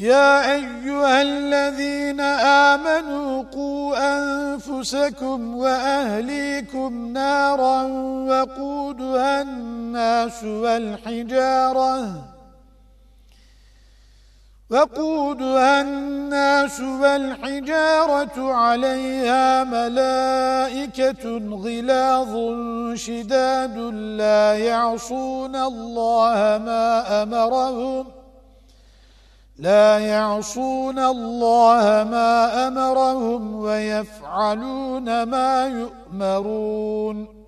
يا أيها الذين آمنوا قوا أنفسكم وأهليكم نارا وقودها الناس والحجارة وقودها الناس والحجارة عليها ملائكة غلاظ شداد لا يعصون الله ما أمرهم لا يعصون الله ما أمرهم ويفعلون ما يؤمرون.